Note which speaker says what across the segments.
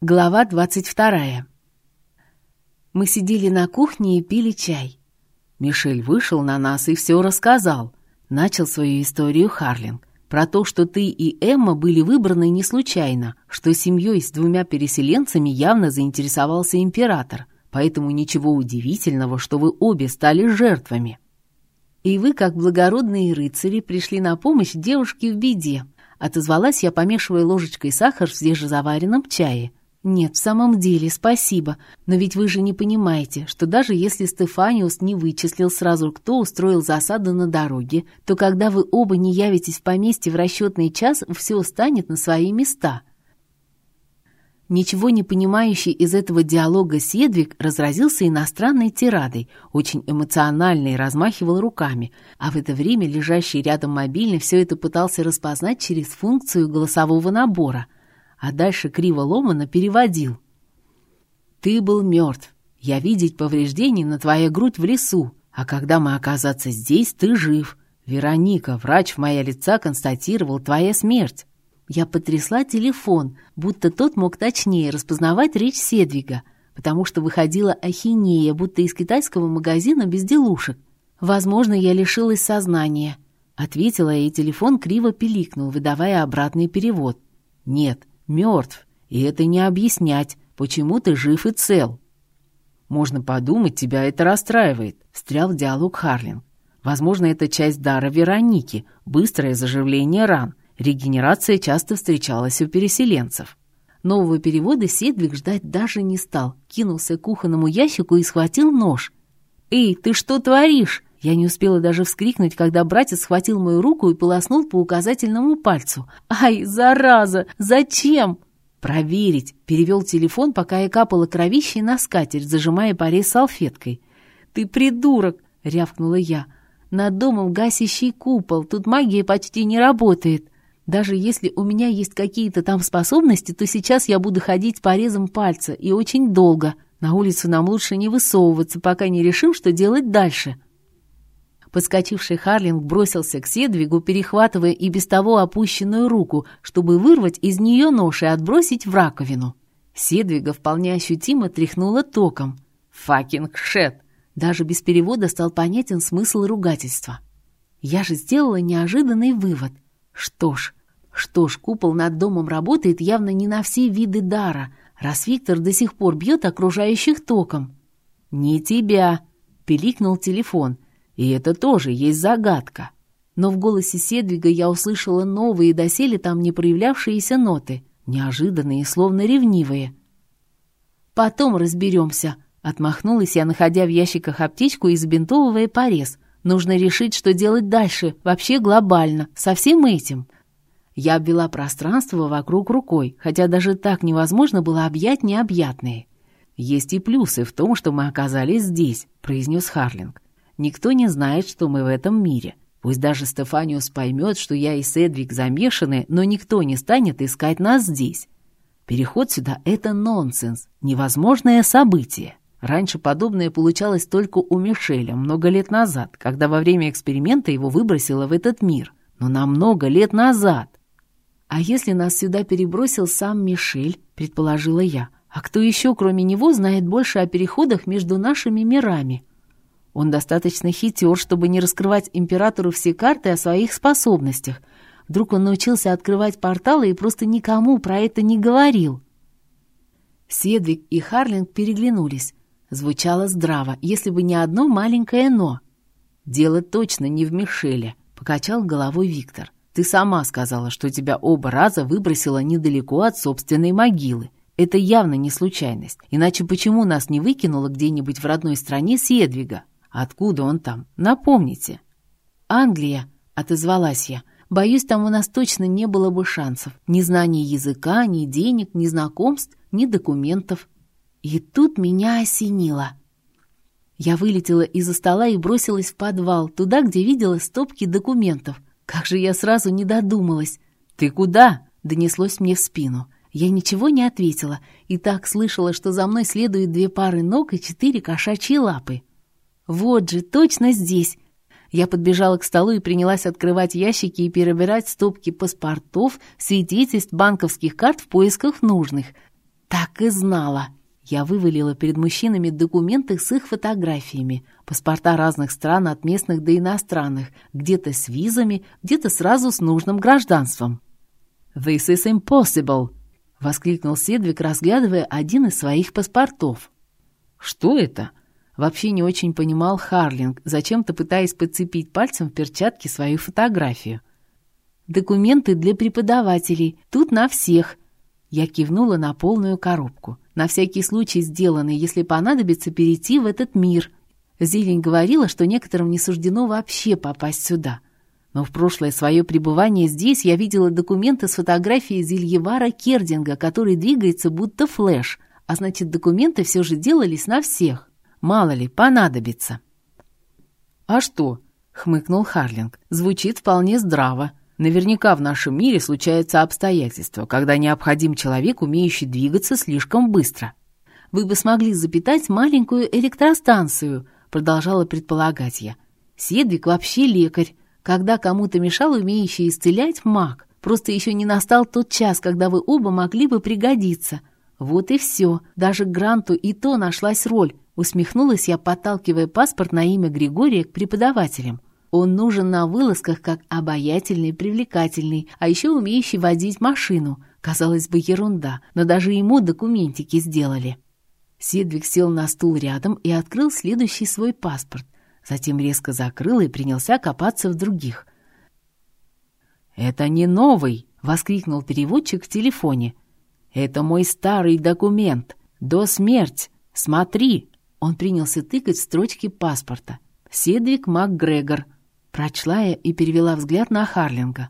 Speaker 1: Глава двадцать вторая. Мы сидели на кухне и пили чай. Мишель вышел на нас и все рассказал. Начал свою историю Харлинг. Про то, что ты и Эмма были выбраны не случайно, что семьей с двумя переселенцами явно заинтересовался император, поэтому ничего удивительного, что вы обе стали жертвами. И вы, как благородные рыцари, пришли на помощь девушке в беде. Отозвалась я, помешивая ложечкой сахар в свежезаваренном чае. «Нет, в самом деле, спасибо. Но ведь вы же не понимаете, что даже если Стефаниус не вычислил сразу, кто устроил засаду на дороге, то когда вы оба не явитесь в поместье в расчетный час, все станет на свои места». Ничего не понимающий из этого диалога Седвик разразился иностранной тирадой, очень эмоциональной, размахивал руками, а в это время лежащий рядом мобильный все это пытался распознать через функцию голосового набора – а дальше криво ломано переводил. «Ты был мертв. Я видеть повреждений на твоей грудь в лесу, а когда мы оказаться здесь, ты жив. Вероника, врач в моя лица констатировал твоя смерть». Я потрясла телефон, будто тот мог точнее распознавать речь Седвига, потому что выходила ахинея, будто из китайского магазина безделушек. «Возможно, я лишилась сознания», — ответила, и телефон криво пиликнул, выдавая обратный перевод. «Нет, мертв, и это не объяснять, почему ты жив и цел. Можно подумать, тебя это расстраивает, встрял в диалог Харлин. Возможно, это часть дара Вероники, быстрое заживление ран. Регенерация часто встречалась у переселенцев. Нового перевода Седвик ждать даже не стал. Кинулся к кухонному ящику и схватил нож. «Эй, ты что творишь?» Я не успела даже вскрикнуть, когда братец схватил мою руку и полоснул по указательному пальцу. «Ай, зараза! Зачем?» «Проверить!» — перевел телефон, пока я капала кровищей на скатерть, зажимая порез салфеткой. «Ты придурок!» — рявкнула я. «Над домом гасящий купол, тут магия почти не работает. Даже если у меня есть какие-то там способности, то сейчас я буду ходить порезом пальца, и очень долго. На улицу нам лучше не высовываться, пока не решим, что делать дальше». Подскочивший Харлинг бросился к Седвигу, перехватывая и без того опущенную руку, чтобы вырвать из нее нож и отбросить в раковину. Седвига вполне ощутимо тряхнула током. «Факинг шет!» Даже без перевода стал понятен смысл ругательства. Я же сделала неожиданный вывод. Что ж, что ж, купол над домом работает явно не на все виды дара, раз Виктор до сих пор бьет окружающих током. «Не тебя!» — пиликнул телефон — и это тоже есть загадка. Но в голосе Седвига я услышала новые, доселе там не проявлявшиеся ноты, неожиданные, словно ревнивые. «Потом разберемся», — отмахнулась я, находя в ящиках аптечку и забинтовывая порез. «Нужно решить, что делать дальше, вообще глобально, со всем этим». Я обвела пространство вокруг рукой, хотя даже так невозможно было объять необъятные. «Есть и плюсы в том, что мы оказались здесь», — произнес Харлинг. Никто не знает, что мы в этом мире. Пусть даже Стефаниус поймет, что я и Седвик замешаны, но никто не станет искать нас здесь. Переход сюда — это нонсенс, невозможное событие. Раньше подобное получалось только у Мишеля много лет назад, когда во время эксперимента его выбросило в этот мир. Но намного лет назад. «А если нас сюда перебросил сам Мишель?» — предположила я. «А кто еще, кроме него, знает больше о переходах между нашими мирами?» Он достаточно хитер, чтобы не раскрывать императору все карты о своих способностях. Вдруг он научился открывать порталы и просто никому про это не говорил. Седвик и Харлинг переглянулись. Звучало здраво, если бы не одно маленькое «но». «Дело точно не в Мишеле», — покачал головой Виктор. «Ты сама сказала, что тебя оба раза выбросило недалеко от собственной могилы. Это явно не случайность. Иначе почему нас не выкинуло где-нибудь в родной стране Седвига?» Откуда он там? Напомните. Англия, отозвалась я. Боюсь, там у нас точно не было бы шансов. Ни знания языка, ни денег, ни знакомств, ни документов. И тут меня осенило. Я вылетела из-за стола и бросилась в подвал, туда, где видела стопки документов. Как же я сразу не додумалась. «Ты куда?» — донеслось мне в спину. Я ничего не ответила и так слышала, что за мной следуют две пары ног и четыре кошачьи лапы. Вот же, точно здесь. Я подбежала к столу и принялась открывать ящики и перебирать стопки паспортов, свидетельств, банковских карт в поисках нужных. Так и знала. Я вывалила перед мужчинами документы с их фотографиями, паспорта разных стран, от местных до иностранных, где-то с визами, где-то сразу с нужным гражданством. «This is impossible!» — воскликнул Седвик, разглядывая один из своих паспортов. «Что это?» Вообще не очень понимал Харлинг, зачем-то пытаясь подцепить пальцем в перчатке свою фотографию. «Документы для преподавателей. Тут на всех». Я кивнула на полную коробку. На всякий случай сделаны, если понадобится перейти в этот мир. Зелень говорила, что некоторым не суждено вообще попасть сюда. Но в прошлое свое пребывание здесь я видела документы с фотографией Зельевара Кердинга, который двигается будто флэш, а значит, документы все же делались на всех. Мало ли, понадобится. «А что?» — хмыкнул Харлинг. «Звучит вполне здраво. Наверняка в нашем мире случаются обстоятельства, когда необходим человек, умеющий двигаться слишком быстро. Вы бы смогли запитать маленькую электростанцию, продолжала предполагать я. Седвик вообще лекарь. Когда кому-то мешал умеющий исцелять маг. Просто еще не настал тот час, когда вы оба могли бы пригодиться. Вот и все. Даже Гранту и то нашлась роль. Усмехнулась я, подталкивая паспорт на имя Григория к преподавателям. Он нужен на вылазках как обаятельный, привлекательный, а еще умеющий водить машину. Казалось бы, ерунда, но даже ему документики сделали. Седвик сел на стул рядом и открыл следующий свой паспорт. Затем резко закрыл и принялся копаться в других. «Это не новый!» — воскликнул переводчик в телефоне. «Это мой старый документ. До смерти. Смотри!» Он принялся тыкать в строчки паспорта. «Седвик МакГрегор», Прочла я и перевела взгляд на Харлинга.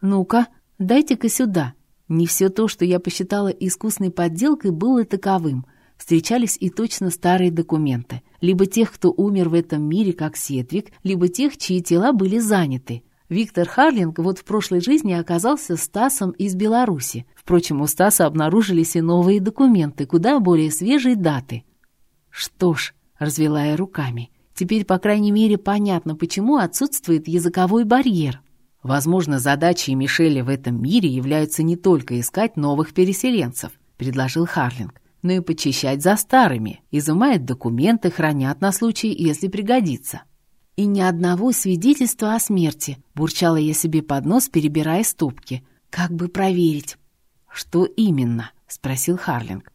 Speaker 1: «Ну-ка, дайте-ка сюда». Не все то, что я посчитала искусной подделкой, было таковым. Встречались и точно старые документы. Либо тех, кто умер в этом мире, как Сетвик, либо тех, чьи тела были заняты. Виктор Харлинг вот в прошлой жизни оказался Стасом из Беларуси. Впрочем, у Стаса обнаружились и новые документы, куда более свежие даты. «Что ж», — развела я руками, Теперь, по крайней мере, понятно, почему отсутствует языковой барьер. Возможно, задачей Мишеля в этом мире является не только искать новых переселенцев, предложил Харлинг, но и почищать за старыми, изымает документы, хранят на случай, если пригодится. И ни одного свидетельства о смерти, бурчала я себе под нос, перебирая стопки. Как бы проверить? Что именно? спросил Харлинг.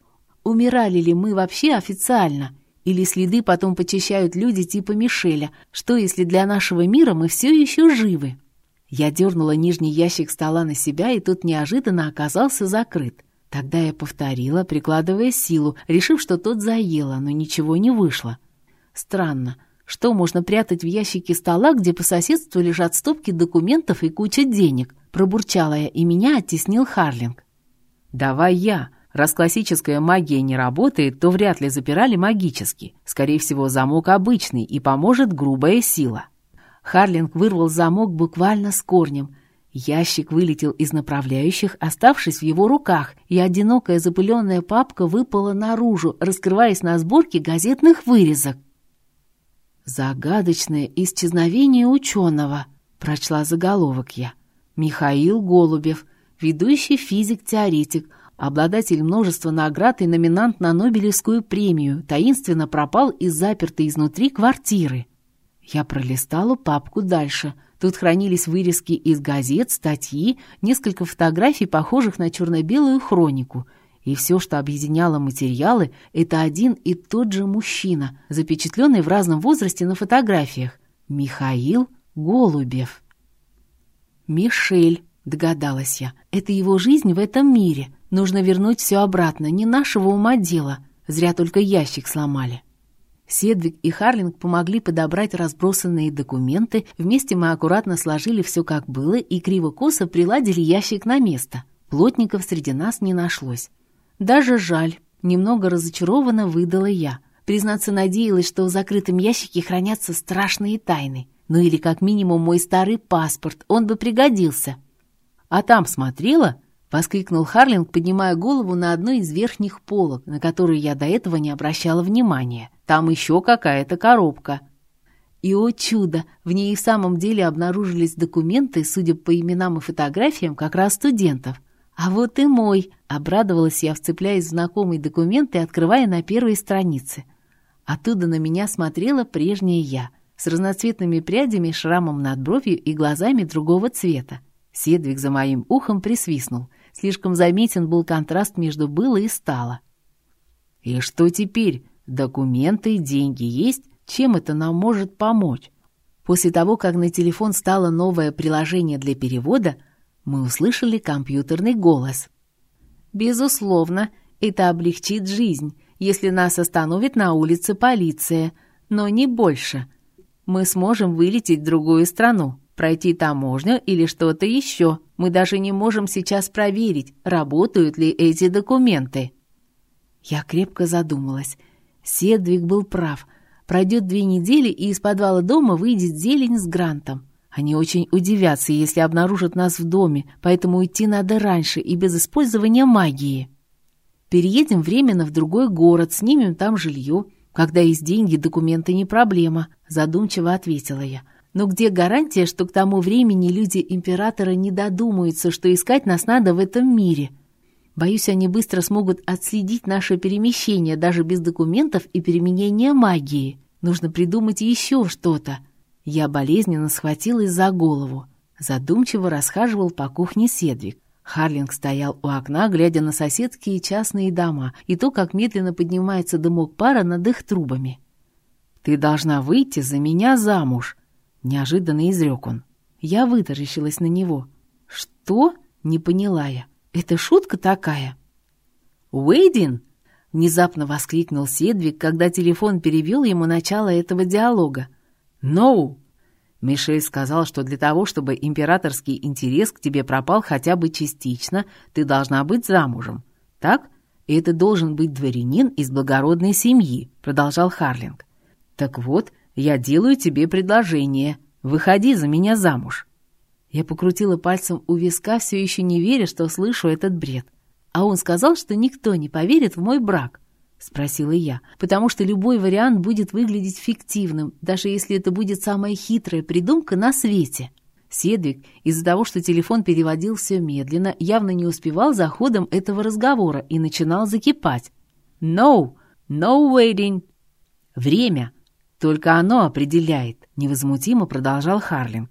Speaker 1: Умирали ли мы вообще официально или следы потом почищают люди типа Мишеля. Что, если для нашего мира мы все еще живы? Я дернула нижний ящик стола на себя, и тот неожиданно оказался закрыт. Тогда я повторила, прикладывая силу, решив, что тот заело, но ничего не вышло. Странно. Что можно прятать в ящике стола, где по соседству лежат стопки документов и куча денег? Пробурчала я, и меня оттеснил Харлинг. «Давай я», Раз классическая магия не работает, то вряд ли запирали магически. Скорее всего, замок обычный, и поможет грубая сила. Харлинг вырвал замок буквально с корнем. Ящик вылетел из направляющих, оставшись в его руках, и одинокая запыленная папка выпала наружу, раскрываясь на сборке газетных вырезок. «Загадочное исчезновение ученого», — прочла заголовок я. «Михаил Голубев, ведущий физик-теоретик, Обладатель множества наград и номинант на Нобелевскую премию таинственно пропал из запертой изнутри квартиры. Я пролистала папку дальше. Тут хранились вырезки из газет, статьи, несколько фотографий, похожих на черно-белую хронику. И все, что объединяло материалы, это один и тот же мужчина, запечатленный в разном возрасте на фотографиях. Михаил Голубев. «Мишель», — догадалась я, — «это его жизнь в этом мире». Нужно вернуть все обратно, не нашего ума дело. Зря только ящик сломали. Седвик и Харлинг помогли подобрать разбросанные документы, вместе мы аккуратно сложили все как было и криво-косо приладили ящик на место. Плотников среди нас не нашлось. Даже жаль, немного разочарованно выдала я. Признаться, надеялась, что в закрытом ящике хранятся страшные тайны. Ну или как минимум мой старый паспорт, он бы пригодился. А там смотрела, — воскликнул Харлинг, поднимая голову на одной из верхних полок, на которую я до этого не обращала внимания. «Там еще какая-то коробка». И, о чудо, в ней и в самом деле обнаружились документы, судя по именам и фотографиям, как раз студентов. «А вот и мой!» — обрадовалась я, вцепляясь в знакомый документ и открывая на первой странице. Оттуда на меня смотрела прежняя я, с разноцветными прядями, шрамом над бровью и глазами другого цвета. Седвик за моим ухом присвистнул. Слишком заметен был контраст между было и стало. «И что теперь? Документы, деньги есть? Чем это нам может помочь?» После того, как на телефон стало новое приложение для перевода, мы услышали компьютерный голос. «Безусловно, это облегчит жизнь, если нас остановит на улице полиция, но не больше. Мы сможем вылететь в другую страну, пройти таможню или что-то еще. Мы даже не можем сейчас проверить, работают ли эти документы». Я крепко задумалась. Седвик был прав. Пройдет две недели, и из подвала дома выйдет зелень с грантом. Они очень удивятся, если обнаружат нас в доме, поэтому уйти надо раньше и без использования магии. Переедем временно в другой город, снимем там жилье. Когда есть деньги, документы не проблема, задумчиво ответила я. Но где гарантия, что к тому времени люди императора не додумаются, что искать нас надо в этом мире? Боюсь, они быстро смогут отследить наше перемещение даже без документов и применения магии. Нужно придумать еще что-то. Я болезненно схватилась за голову. Задумчиво расхаживал по кухне Седвик. Харлинг стоял у окна, глядя на соседские частные дома и то, как медленно поднимается дымок пара над их трубами. «Ты должна выйти за меня замуж», — неожиданно изрек он. Я вытаращилась на него. «Что?» — не поняла я. «Это шутка такая?» «Уэйдин!» — внезапно воскликнул Седвик, когда телефон перевел ему начало этого диалога. «No!» Мишель сказал, что для того, чтобы императорский интерес к тебе пропал хотя бы частично, ты должна быть замужем. Так? И это должен быть дворянин из благородной семьи, продолжал Харлинг. Так вот, я делаю тебе предложение. Выходи за меня замуж. Я покрутила пальцем у виска, все еще не веря, что слышу этот бред. А он сказал, что никто не поверит в мой брак. — спросила я, «потому что любой вариант будет выглядеть фиктивным, даже если это будет самая хитрая придумка на свете». Седвик, из-за того, что телефон переводил все медленно, явно не успевал за ходом этого разговора и начинал закипать. «No! No waiting!» «Время! Только оно определяет», — невозмутимо продолжал Харлинг.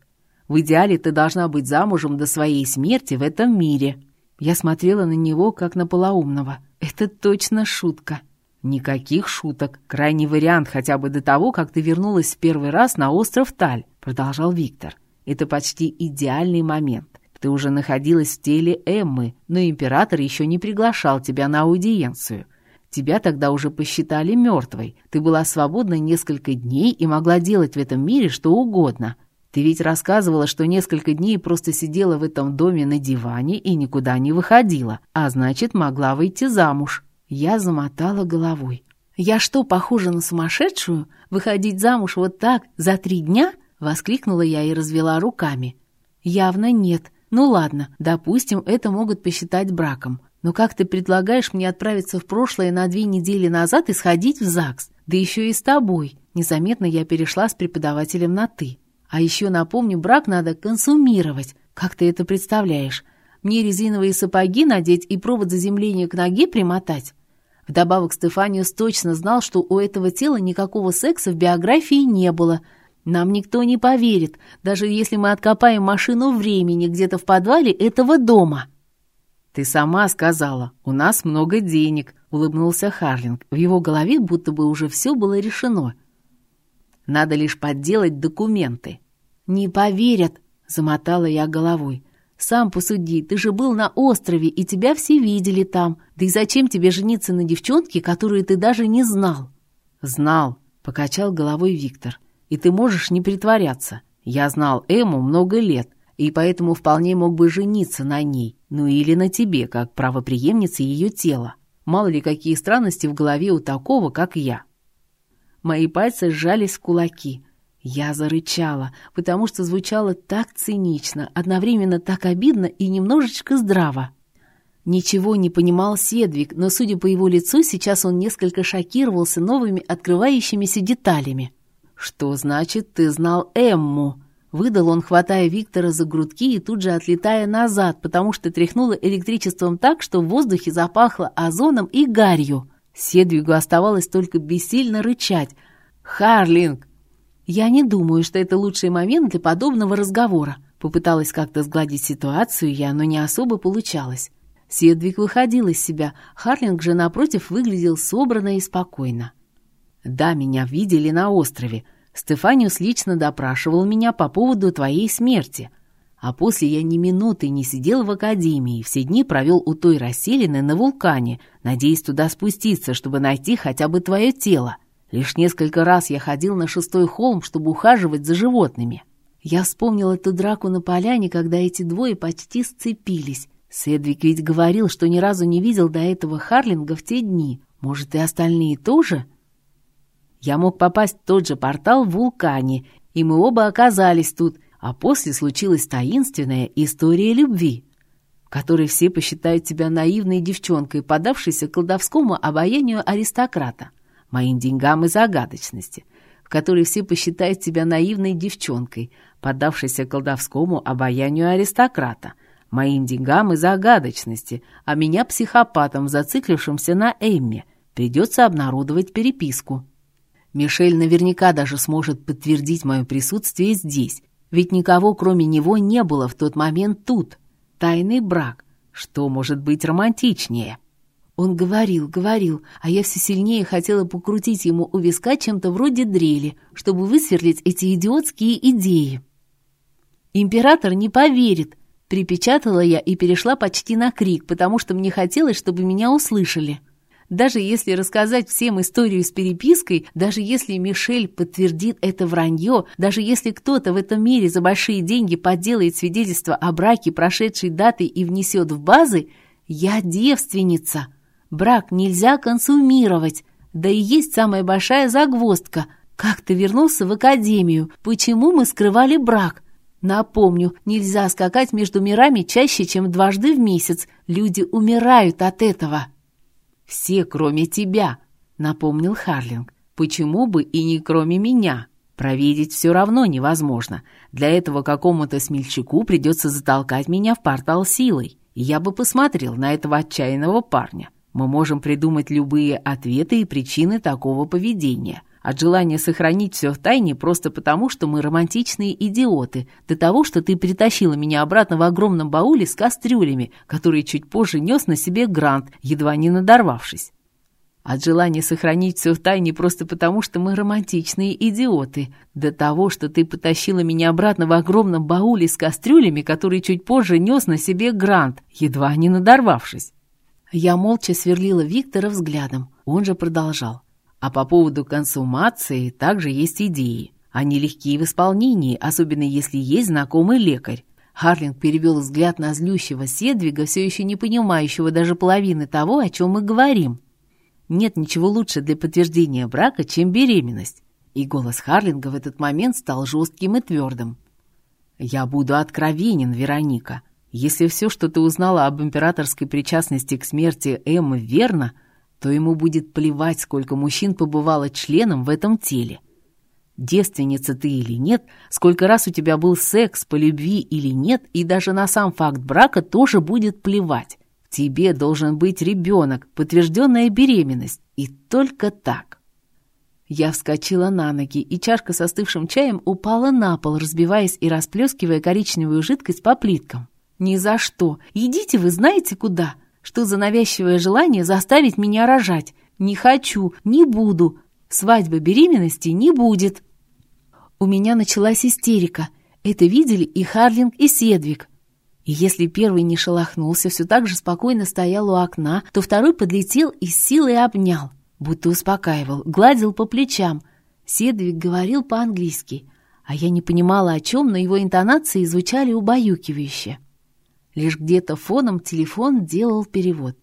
Speaker 1: «В идеале ты должна быть замужем до своей смерти в этом мире». Я смотрела на него, как на полоумного. «Это точно шутка». «Никаких шуток. Крайний вариант хотя бы до того, как ты вернулась в первый раз на остров Таль», — продолжал Виктор. «Это почти идеальный момент. Ты уже находилась в теле Эммы, но император еще не приглашал тебя на аудиенцию. Тебя тогда уже посчитали мертвой. Ты была свободна несколько дней и могла делать в этом мире что угодно. Ты ведь рассказывала, что несколько дней просто сидела в этом доме на диване и никуда не выходила, а значит, могла выйти замуж». Я замотала головой. «Я что, похожа на сумасшедшую? Выходить замуж вот так, за три дня?» Воскликнула я и развела руками. «Явно нет. Ну ладно, допустим, это могут посчитать браком. Но как ты предлагаешь мне отправиться в прошлое на две недели назад и сходить в ЗАГС? Да еще и с тобой!» Незаметно я перешла с преподавателем на «ты». А еще напомню, брак надо консумировать. Как ты это представляешь? Мне резиновые сапоги надеть и провод заземления к ноге примотать? Вдобавок Стефаниус точно знал, что у этого тела никакого секса в биографии не было. Нам никто не поверит, даже если мы откопаем машину времени где-то в подвале этого дома. «Ты сама сказала, у нас много денег», — улыбнулся Харлинг. В его голове будто бы уже все было решено. «Надо лишь подделать документы». «Не поверят», — замотала я головой. Сам посуди, ты же был на острове, и тебя все видели там. Да и зачем тебе жениться на девчонке, которую ты даже не знал?» «Знал», — покачал головой Виктор. «И ты можешь не притворяться. Я знал Эму много лет, и поэтому вполне мог бы жениться на ней, ну или на тебе, как правоприемнице ее тела. Мало ли какие странности в голове у такого, как я». Мои пальцы сжались в кулаки — я зарычала, потому что звучало так цинично, одновременно так обидно и немножечко здраво. Ничего не понимал Седвик, но, судя по его лицу, сейчас он несколько шокировался новыми открывающимися деталями. «Что значит, ты знал Эмму?» Выдал он, хватая Виктора за грудки и тут же отлетая назад, потому что тряхнуло электричеством так, что в воздухе запахло озоном и гарью. Седвигу оставалось только бессильно рычать. «Харлинг!» «Я не думаю, что это лучший момент для подобного разговора», Попыталась как-то сгладить ситуацию я, но не особо получалось. Седвик выходил из себя, Харлинг же, напротив, выглядел собранно и спокойно. «Да, меня видели на острове. Стефаниус лично допрашивал меня по поводу твоей смерти. А после я ни минуты не сидел в академии, все дни провел у той расселины на вулкане, надеясь туда спуститься, чтобы найти хотя бы твое тело. Лишь несколько раз я ходил на шестой холм, чтобы ухаживать за животными. Я вспомнил эту драку на поляне, когда эти двое почти сцепились. Седвик ведь говорил, что ни разу не видел до этого Харлинга в те дни. Может, и остальные тоже?» Я мог попасть в тот же портал в вулкане, и мы оба оказались тут, а после случилась таинственная история любви, в которой все посчитают тебя наивной девчонкой, подавшейся колдовскому обаянию аристократа, моим деньгам и загадочности, в которой все посчитают тебя наивной девчонкой, поддавшейся колдовскому обаянию аристократа, моим деньгам и загадочности, а меня психопатом, зациклившимся на Эмме. Придется обнародовать переписку. Мишель наверняка даже сможет подтвердить мое присутствие здесь, ведь никого, кроме него, не было в тот момент тут. Тайный брак. Что может быть романтичнее? Он говорил, говорил, а я все сильнее хотела покрутить ему у виска чем-то вроде дрели, чтобы высверлить эти идиотские идеи. «Император не поверит», — припечатала я и перешла почти на крик, потому что мне хотелось, чтобы меня услышали. Даже если рассказать всем историю с перепиской, даже если Мишель подтвердит это вранье, даже если кто-то в этом мире за большие деньги подделает свидетельство о браке прошедшей даты и внесет в базы, я девственница. Брак нельзя консумировать. Да и есть самая большая загвоздка. Как ты вернулся в академию? Почему мы скрывали брак? Напомню, нельзя скакать между мирами чаще, чем дважды в месяц. Люди умирают от этого. «Все, кроме тебя», — напомнил Харлинг. «Почему бы и не кроме меня? Провидеть все равно невозможно. Для этого какому-то смельчаку придется затолкать меня в портал силой. Я бы посмотрел на этого отчаянного парня. Мы можем придумать любые ответы и причины такого поведения. От желания сохранить все в тайне просто потому, что мы романтичные идиоты, до того, что ты притащила меня обратно в огромном бауле с кастрюлями, которые чуть позже нес на себе Грант, едва не надорвавшись. От желания сохранить все в тайне просто потому, что мы романтичные идиоты, до того, что ты потащила меня обратно в огромном бауле с кастрюлями, которые чуть позже нес на себе Грант, едва не надорвавшись. Я молча сверлила Виктора взглядом, он же продолжал. А по поводу консумации также есть идеи. Они легкие в исполнении, особенно если есть знакомый лекарь. Харлинг перевел взгляд на злющего Седвига, все еще не понимающего даже половины того, о чем мы говорим. Нет ничего лучше для подтверждения брака, чем беременность. И голос Харлинга в этот момент стал жестким и твердым. «Я буду откровенен, Вероника. Если все, что ты узнала об императорской причастности к смерти Эммы, верно, — то ему будет плевать, сколько мужчин побывало членом в этом теле. Девственница ты или нет, сколько раз у тебя был секс по любви или нет, и даже на сам факт брака тоже будет плевать. тебе должен быть ребенок, подтвержденная беременность, и только так. Я вскочила на ноги, и чашка с остывшим чаем упала на пол, разбиваясь и расплескивая коричневую жидкость по плиткам. «Ни за что! Идите вы знаете куда!» Что за навязчивое желание заставить меня рожать? Не хочу, не буду. Свадьбы беременности не будет. У меня началась истерика. Это видели и Харлинг, и Седвик. И если первый не шелохнулся, все так же спокойно стоял у окна, то второй подлетел и с силой обнял, будто успокаивал, гладил по плечам. Седвик говорил по-английски, а я не понимала, о чем, но его интонации звучали убаюкивающе. Лишь где-то фоном телефон делал перевод.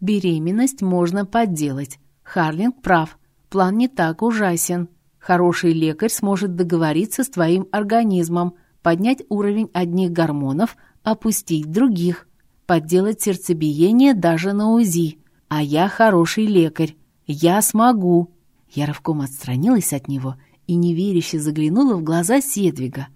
Speaker 1: Беременность можно подделать. Харлинг прав. План не так ужасен. Хороший лекарь сможет договориться с твоим организмом, поднять уровень одних гормонов, опустить других, подделать сердцебиение даже на УЗИ. А я хороший лекарь. Я смогу. Я рывком отстранилась от него и неверяще заглянула в глаза Седвига.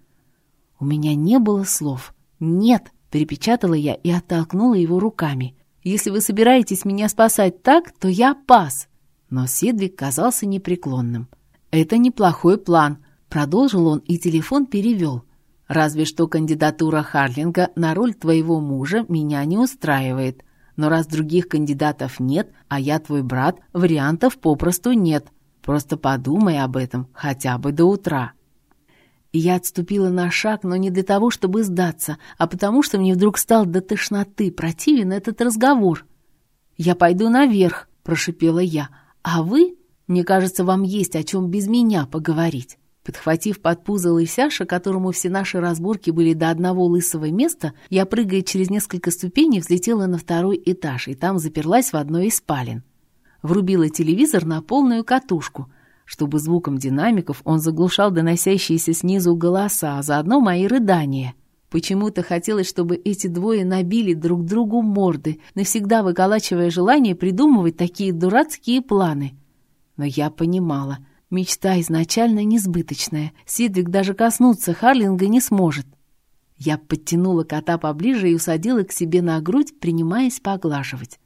Speaker 1: У меня не было слов. «Нет!» — перепечатала я и оттолкнула его руками. «Если вы собираетесь меня спасать так, то я пас!» Но Седвик казался непреклонным. «Это неплохой план», — продолжил он и телефон перевел. «Разве что кандидатура Харлинга на роль твоего мужа меня не устраивает. Но раз других кандидатов нет, а я твой брат, вариантов попросту нет. Просто подумай об этом хотя бы до утра». Я отступила на шаг, но не для того, чтобы сдаться, а потому что мне вдруг стал до тошноты противен этот разговор. «Я пойду наверх», — прошипела я, — «а вы, мне кажется, вам есть о чем без меня поговорить». Подхватив под пузо лысяша, которому все наши разборки были до одного лысого места, я, прыгая через несколько ступеней, взлетела на второй этаж и там заперлась в одной из спален. Врубила телевизор на полную катушку — чтобы звуком динамиков он заглушал доносящиеся снизу голоса, а заодно мои рыдания. Почему-то хотелось, чтобы эти двое набили друг другу морды, навсегда выколачивая желание придумывать такие дурацкие планы. Но я понимала, мечта изначально несбыточная, Сидвик даже коснуться Харлинга не сможет. Я подтянула кота поближе и усадила к себе на грудь, принимаясь поглаживать.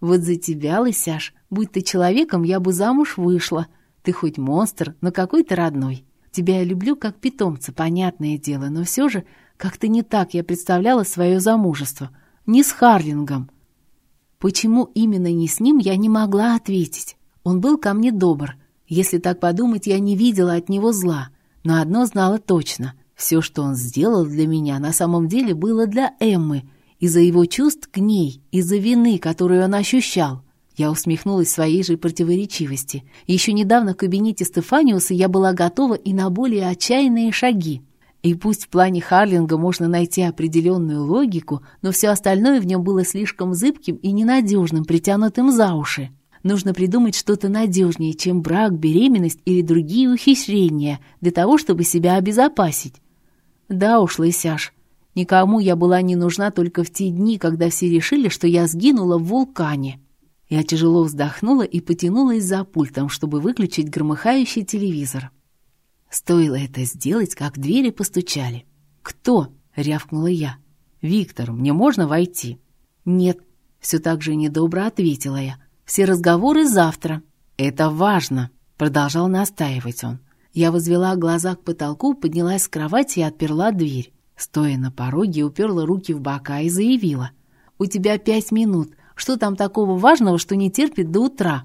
Speaker 1: «Вот за тебя, лысяш, будь ты человеком, я бы замуж вышла», ты хоть монстр, но какой ты родной. Тебя я люблю как питомца, понятное дело, но все же как-то не так я представляла свое замужество. Не с Харлингом. Почему именно не с ним, я не могла ответить. Он был ко мне добр. Если так подумать, я не видела от него зла. Но одно знала точно. Все, что он сделал для меня, на самом деле было для Эммы. Из-за его чувств к ней, из-за вины, которую он ощущал. Я усмехнулась своей же противоречивости. Еще недавно в кабинете Стефаниуса я была готова и на более отчаянные шаги. И пусть в плане Харлинга можно найти определенную логику, но все остальное в нем было слишком зыбким и ненадежным, притянутым за уши. Нужно придумать что-то надежнее, чем брак, беременность или другие ухищрения, для того, чтобы себя обезопасить. Да уж, лысяш, никому я была не нужна только в те дни, когда все решили, что я сгинула в вулкане. Я тяжело вздохнула и потянулась за пультом, чтобы выключить громыхающий телевизор. Стоило это сделать, как двери постучали. «Кто?» — рявкнула я. «Виктор, мне можно войти?» «Нет», — все так же недобро ответила я. «Все разговоры завтра». «Это важно», — продолжал настаивать он. Я возвела глаза к потолку, поднялась с кровати и отперла дверь. Стоя на пороге, уперла руки в бока и заявила. «У тебя пять минут. Что там такого важного, что не терпит до утра?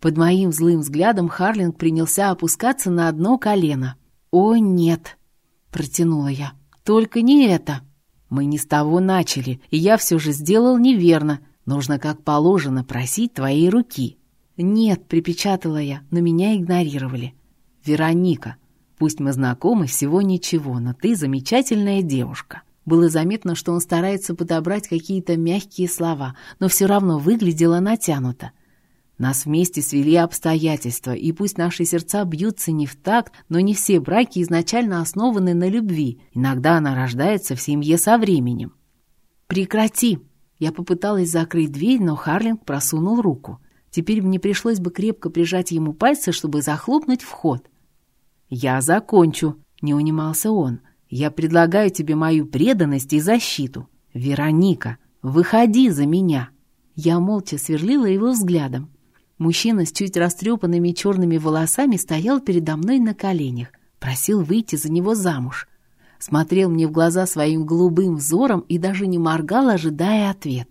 Speaker 1: Под моим злым взглядом Харлинг принялся опускаться на одно колено. «О, нет!» — протянула я. «Только не это!» «Мы не с того начали, и я все же сделал неверно. Нужно, как положено, просить твоей руки». «Нет», — припечатала я, но меня игнорировали. «Вероника, пусть мы знакомы всего ничего, но ты замечательная девушка. Было заметно, что он старается подобрать какие-то мягкие слова, но все равно выглядело натянуто. Нас вместе свели обстоятельства, и пусть наши сердца бьются не в такт, но не все браки изначально основаны на любви. Иногда она рождается в семье со временем. «Прекрати!» Я попыталась закрыть дверь, но Харлинг просунул руку. Теперь мне пришлось бы крепко прижать ему пальцы, чтобы захлопнуть вход. «Я закончу», — не унимался он. Я предлагаю тебе мою преданность и защиту. Вероника, выходи за меня!» Я молча сверлила его взглядом. Мужчина с чуть растрепанными черными волосами стоял передо мной на коленях, просил выйти за него замуж. Смотрел мне в глаза своим голубым взором и даже не моргал, ожидая ответ.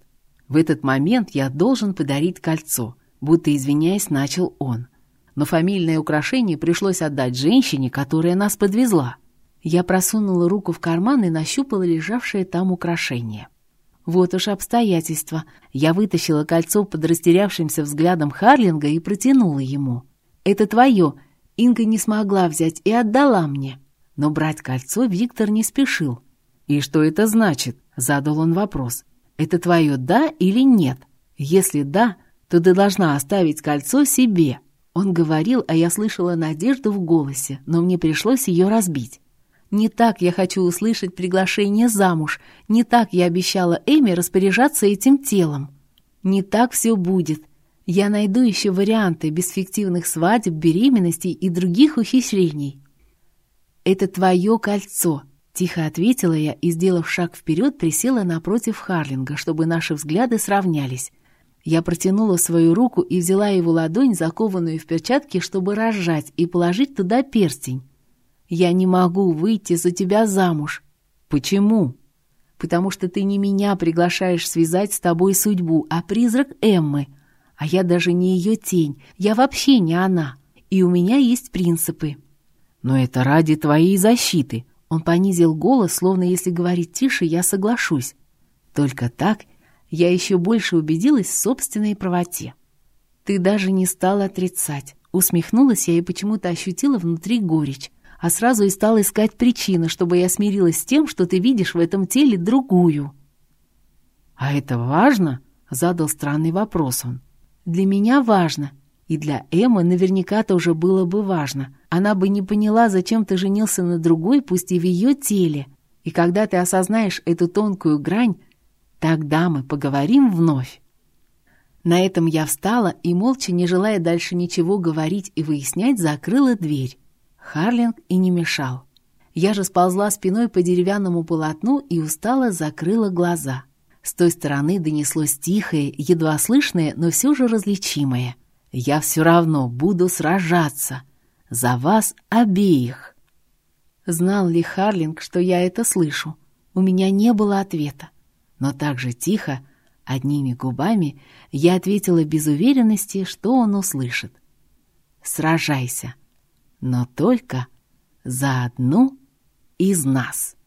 Speaker 1: В этот момент я должен подарить кольцо, будто извиняясь, начал он. Но фамильное украшение пришлось отдать женщине, которая нас подвезла. Я просунула руку в карман и нащупала лежавшее там украшение. Вот уж обстоятельства. Я вытащила кольцо под растерявшимся взглядом Харлинга и протянула ему. «Это твое. Инга не смогла взять и отдала мне». Но брать кольцо Виктор не спешил. «И что это значит?» — задал он вопрос. «Это твое «да» или «нет»? Если «да», то ты должна оставить кольцо себе». Он говорил, а я слышала надежду в голосе, но мне пришлось ее разбить. Не так я хочу услышать приглашение замуж, не так я обещала Эми распоряжаться этим телом. Не так все будет. Я найду еще варианты без фиктивных свадеб, беременностей и других ухищрений. Это твое кольцо. Тихо ответила я и, сделав шаг вперед, присела напротив Харлинга, чтобы наши взгляды сравнялись. Я протянула свою руку и взяла его ладонь, закованную в перчатки, чтобы разжать и положить туда перстень. «Я не могу выйти за тебя замуж». «Почему?» «Потому что ты не меня приглашаешь связать с тобой судьбу, а призрак Эммы. А я даже не ее тень, я вообще не она. И у меня есть принципы». «Но это ради твоей защиты». Он понизил голос, словно если говорить тише, я соглашусь. Только так я еще больше убедилась в собственной правоте. «Ты даже не стала отрицать». Усмехнулась я и почему-то ощутила внутри горечь, а сразу и стала искать причины, чтобы я смирилась с тем, что ты видишь в этом теле другую. «А это важно?» — задал странный вопрос он. «Для меня важно, и для Эммы наверняка тоже было бы важно. Она бы не поняла, зачем ты женился на другой, пусть и в ее теле. И когда ты осознаешь эту тонкую грань, Тогда мы поговорим вновь. На этом я встала и, молча, не желая дальше ничего говорить и выяснять, закрыла дверь. Харлинг и не мешал. Я же сползла спиной по деревянному полотну и устало закрыла глаза. С той стороны донеслось тихое, едва слышное, но все же различимое. «Я все равно буду сражаться. За вас обеих». Знал ли Харлинг, что я это слышу? У меня не было ответа но так же тихо, одними губами, я ответила без уверенности, что он услышит. «Сражайся, но только за одну из нас».